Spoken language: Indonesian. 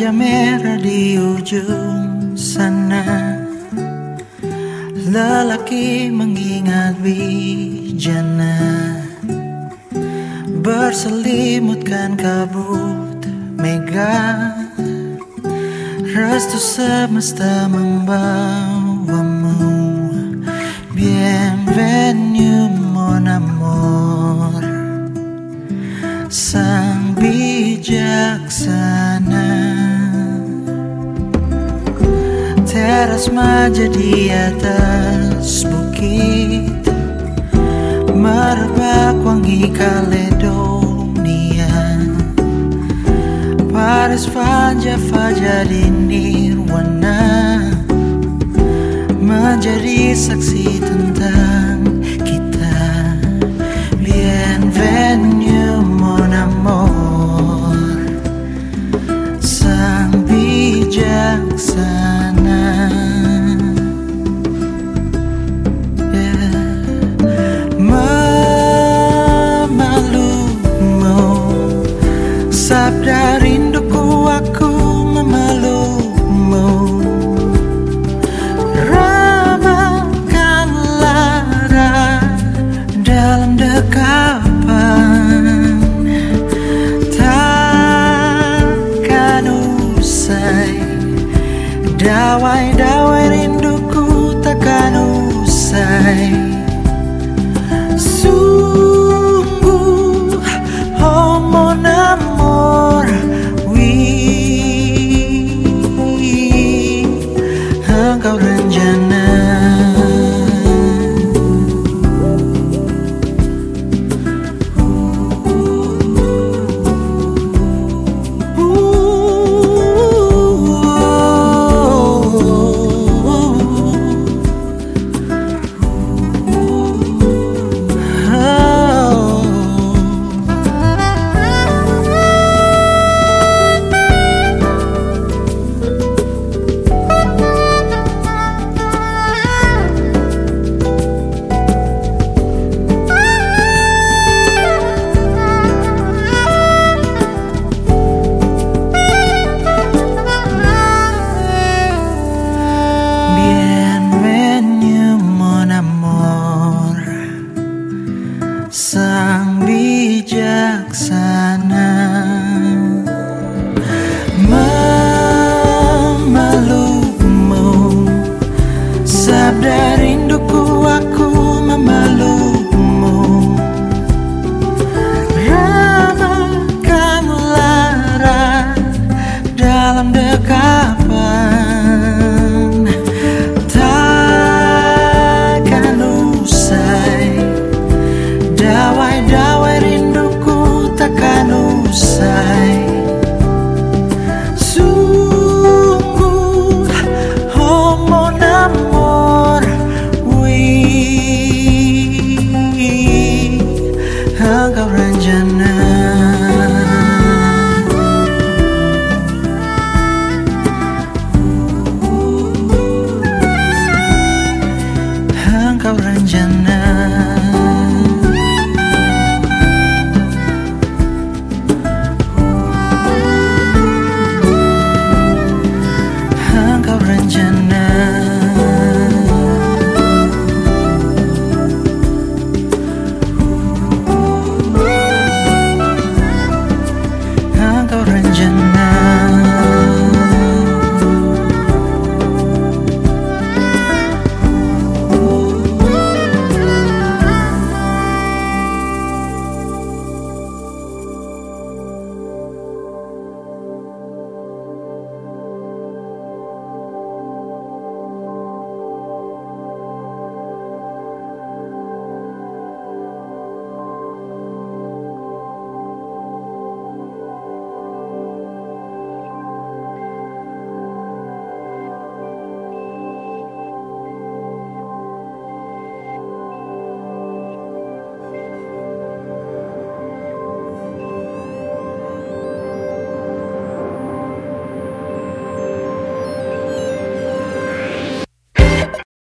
Senja merah di ujung sana. Lelaki mengingat bijana. Berselimutkan kabut mega. Restu semesta membawamu. Bienvenue mon amour Teras maja di atas bukit. Merebak wangi Kaledonia. Paris Fanja Fajar di Nirwana. Menjadi saksi tentang Sabda rinduku aku memelukmu. Ramakan lara dalam dekapan. Takkan usai Dawai-dawai rinduku takkan usai Hankaranjana